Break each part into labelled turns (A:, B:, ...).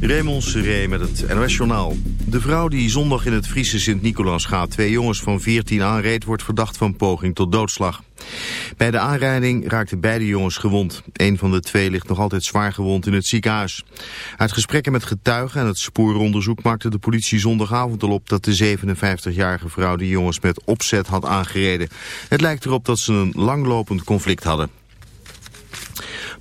A: Raymond Seré met het NOS-journaal. De vrouw die zondag in het Friese Sint-Nicolaas gaat twee jongens van 14 aanreed... wordt verdacht van poging tot doodslag. Bij de aanrijding raakten beide jongens gewond. Een van de twee ligt nog altijd zwaar gewond in het ziekenhuis. Uit gesprekken met getuigen en het sporenonderzoek maakte de politie zondagavond al op... dat de 57-jarige vrouw de jongens met opzet had aangereden. Het lijkt erop dat ze een langlopend conflict hadden.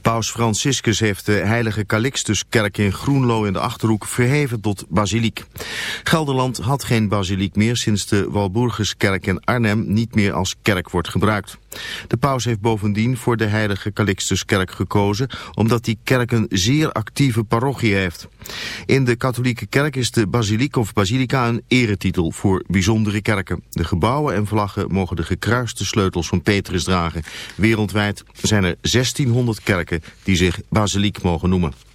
A: Paus Franciscus heeft de heilige Calixtuskerk in Groenlo in de Achterhoek verheven tot basiliek. Gelderland had geen basiliek meer sinds de Walburgiskerk in Arnhem niet meer als kerk wordt gebruikt. De paus heeft bovendien voor de heilige Calixtuskerk gekozen omdat die kerk een zeer actieve parochie heeft. In de katholieke kerk is de basiliek of basilica een eretitel voor bijzondere kerken. De gebouwen en vlaggen mogen de gekruiste sleutels van Petrus dragen. Wereldwijd zijn er 1600 kerken die zich basiliek mogen noemen.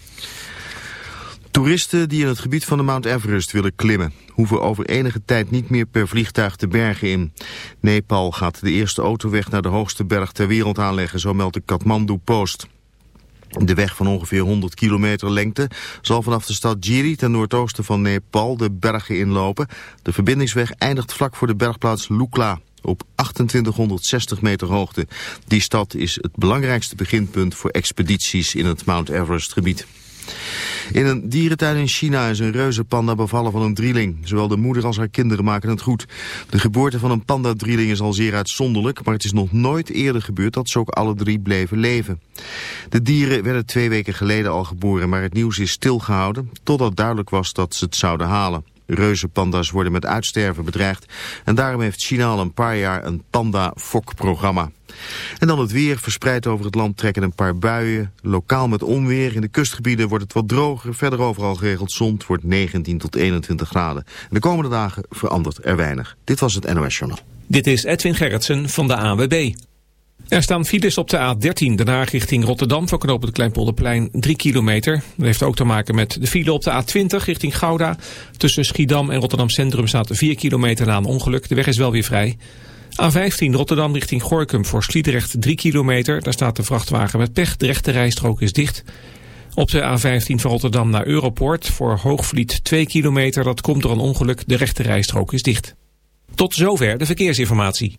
A: Toeristen die in het gebied van de Mount Everest willen klimmen... hoeven over enige tijd niet meer per vliegtuig de bergen in. Nepal gaat de eerste autoweg naar de hoogste berg ter wereld aanleggen... zo meldt de Kathmandu Post. De weg van ongeveer 100 kilometer lengte zal vanaf de stad Jiri ten noordoosten van Nepal de bergen inlopen. De verbindingsweg eindigt vlak voor de bergplaats Lukla op 2860 meter hoogte. Die stad is het belangrijkste beginpunt voor expedities in het Mount Everest gebied. In een dierentuin in China is een reuzenpanda bevallen van een drieling. Zowel de moeder als haar kinderen maken het goed. De geboorte van een panda-drieling is al zeer uitzonderlijk... maar het is nog nooit eerder gebeurd dat ze ook alle drie bleven leven. De dieren werden twee weken geleden al geboren... maar het nieuws is stilgehouden totdat duidelijk was dat ze het zouden halen. Reuzenpanda's worden met uitsterven bedreigd en daarom heeft China al een paar jaar een panda-fok-programma. En dan het weer. Verspreid over het land trekken een paar buien. Lokaal met onweer. In de kustgebieden wordt het wat droger. Verder overal geregeld zon. Het wordt 19 tot 21 graden. En de komende dagen verandert er weinig. Dit was het NOS Journal.
B: Dit is Edwin Gerritsen van de AWB. Er staan files op de A13, daarna richting Rotterdam, voor het Kleinpolderplein 3 kilometer. Dat heeft ook te maken met de file op de A20 richting Gouda. Tussen Schiedam en Rotterdam Centrum staat 4 kilometer na een ongeluk. De weg is wel weer vrij. A15 Rotterdam richting Gorkum voor Sliedrecht 3 kilometer. Daar staat de vrachtwagen met pech. De rechte rijstrook is dicht. Op de A15 van Rotterdam naar Europoort voor Hoogvliet 2 kilometer. Dat komt door een ongeluk. De rechte rijstrook is dicht. Tot zover de verkeersinformatie.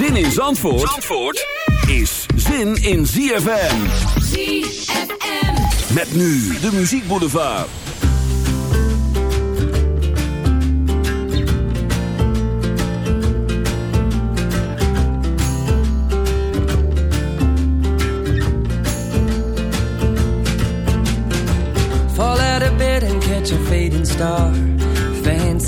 C: Zin in Zandvoort, Zandvoort is zin in ZFM.
D: ZFM.
C: Met nu de muziekboulevard.
E: Fall out of bed and catch a fading star.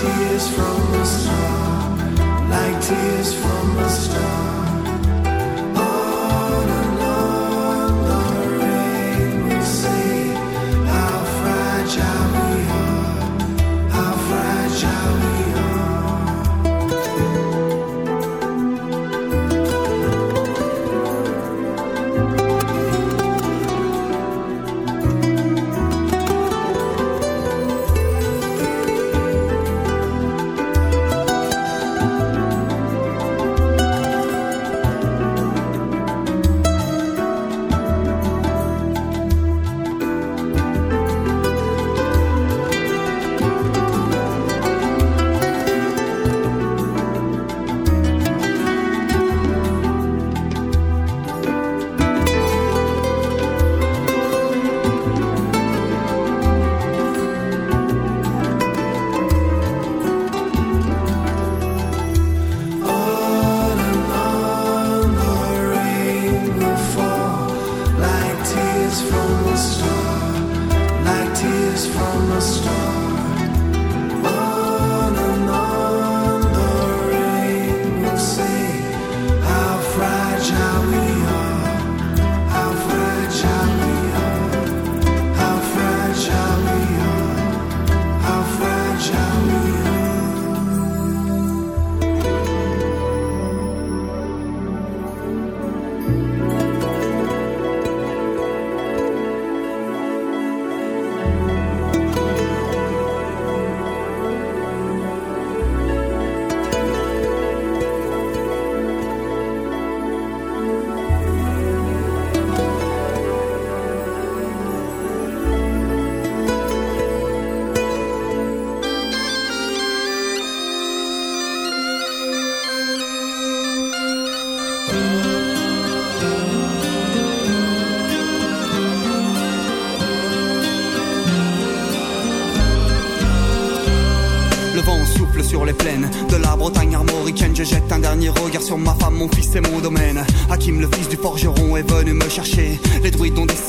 F: Tears from a star, like tears from a star.
G: Sur ma femme, mon fils et mon domaine. Hakim, le fils du forgeron, est venu me chercher.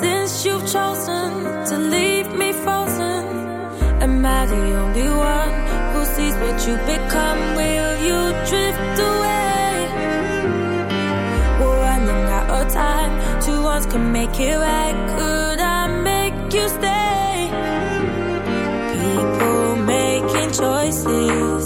H: Since you've chosen to leave me frozen, am I the only one who sees what you become? Will you drift away? We're running out of time. Can make it right. Could I make you stay? People making choices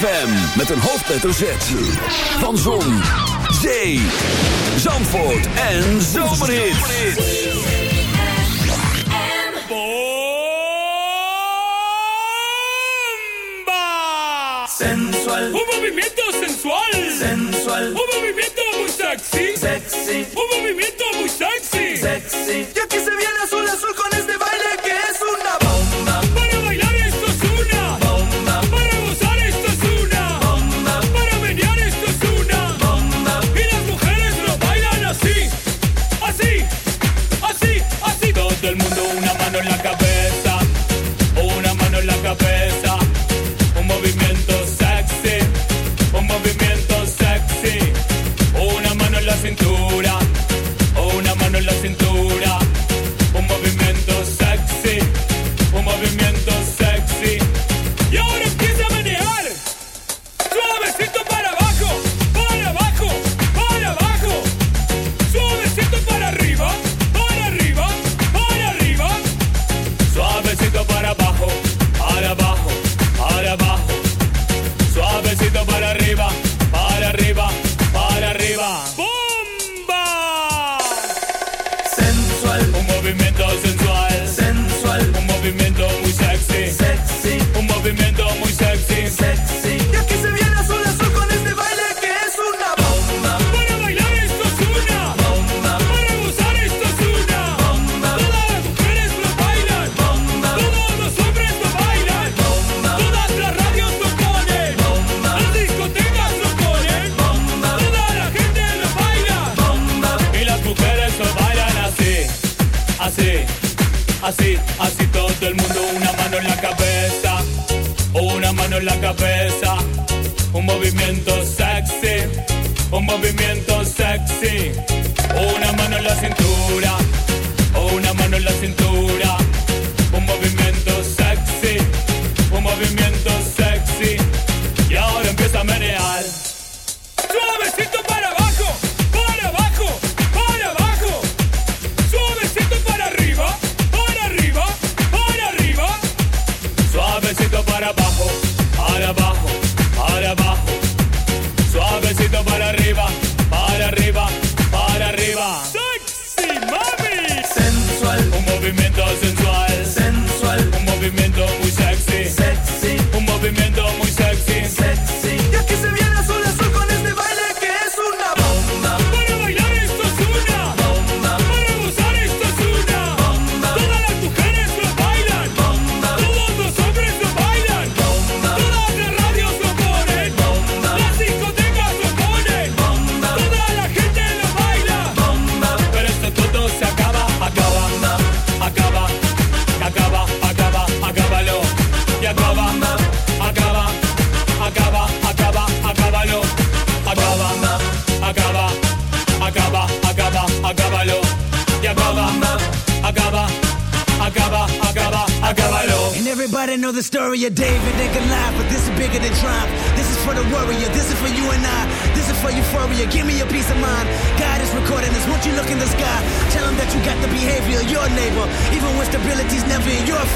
C: ZFM met een hoofdletter Z. Van Zon, Zee, Zandvoort en Zomerhits.
I: Sensual. Un movimiento sensual. Sensual. Un movimiento muy sexy. Sexy. Un movimiento muy sexy. Sexy.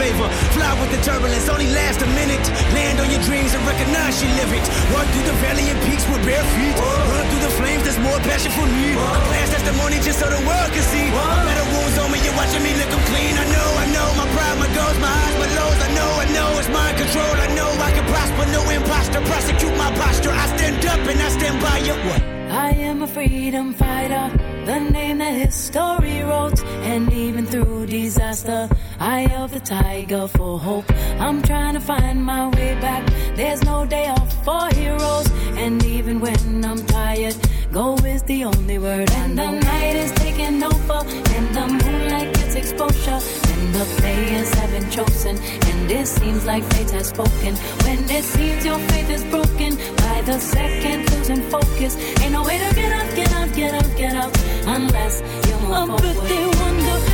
J: Favor. Fly with the turbulence, only last a minute. Land on your dreams and recognize you live it. Walk through the valley and peaks with bare feet. Run through the flames, there's more passion for me. A past testimony just so the world can see. Better wounds on me, you're watching me lick 'em clean. I know, I know, my pride, my goals, my highs, my lows. I know, I know, it's mind control. I know I can prosper, no imposter. Prosecute my posture. I stand up and I stand by you. What?
H: I am a freedom fighter, the name that history wrote. And even through disaster, I held the tiger for hope. I'm trying to find my way back. There's no day off for heroes. And even when I'm tired, go is the only word. And the night is taking over, and the moonlight gets exposure. And the players have been chosen, and it seems like fate has spoken. When it seems your faith is broken, by the second losing focus. Ain't no way to get up, get up, get up, get out, unless you're a birthday wonder.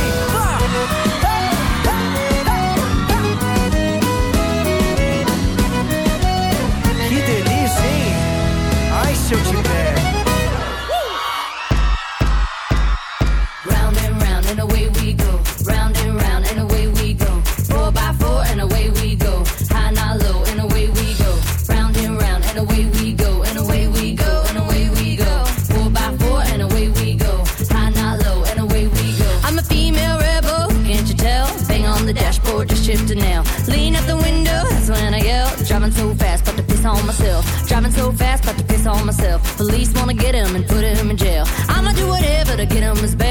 K: Myself. Police wanna get him and put him in jail. I'ma do whatever to get him his bail.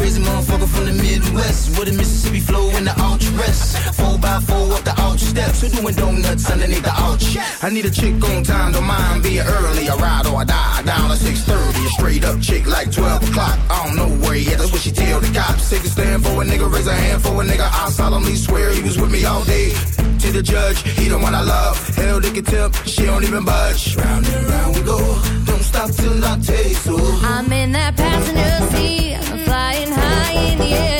L: Crazy motherfucker from the Midwest with a Mississippi flow in the ouch rest. Four by four up the ouch steps. Who doing donuts underneath the ouch? I need a chick on time, don't mind being early. I ride or I die down at 6:30. A straight up chick like 12 o'clock. I don't know where yet. That's what she tell the cops. Take a stand for a nigga, raise a hand for a nigga. I solemnly swear he was with me all day see the judge, he don't want I love. Held the contempt, she don't even budge. Round and round we go, don't stop till I taste you.
E: I'm in that passenger seat, I'm flying high in the air.